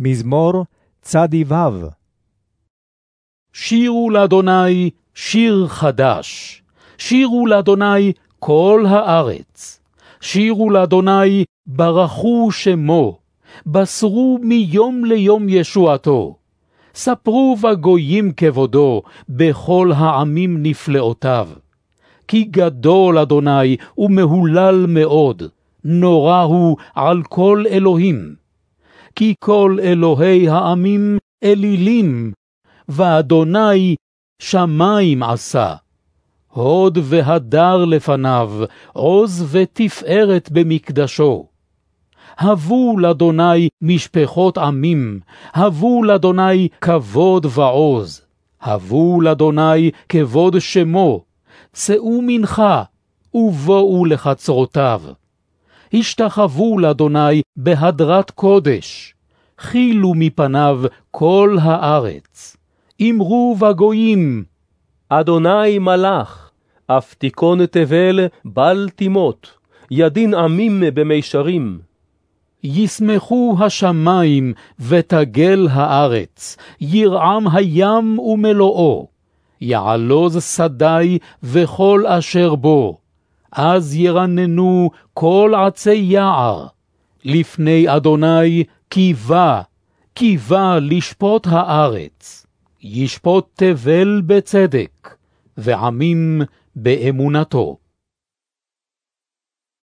מזמור צ"ו שירו לאדוני שיר חדש, שירו לאדוני כל הארץ. שירו לאדוני ברכו שמו, בשרו מיום ליום ישועתו. ספרו בגויים כבודו, בכל העמים נפלאותיו. כי גדול אדוני ומהולל מאוד, נורא הוא על כל אלוהים. כי כל אלוהי העמים אלילים, ואדוני שמים עשה. הוד והדר לפניו, עוז ותפארת במקדשו. הבו לאדוני משפחות עמים, הבו לאדוני כבוד ועוז. הבו לאדוני כבוד שמו, צאו מנחה, ובואו לחצרותיו. השתחוו לאדוני בהדרת קודש, חילו מפניו כל הארץ. אמרו בגויים, אדוני מלך, אף תיכון תבל בל תימות, ידין עמים במישרים. ישמחו השמים ותגל הארץ, ירעם הים ומלואו, יעלוז שדי וכל אשר בו, אז ירננו כל עצי יער. לפני אדוני קיווה, קיווה לשפוט הארץ. ישפוט תבל בצדק, ועמים באמונתו.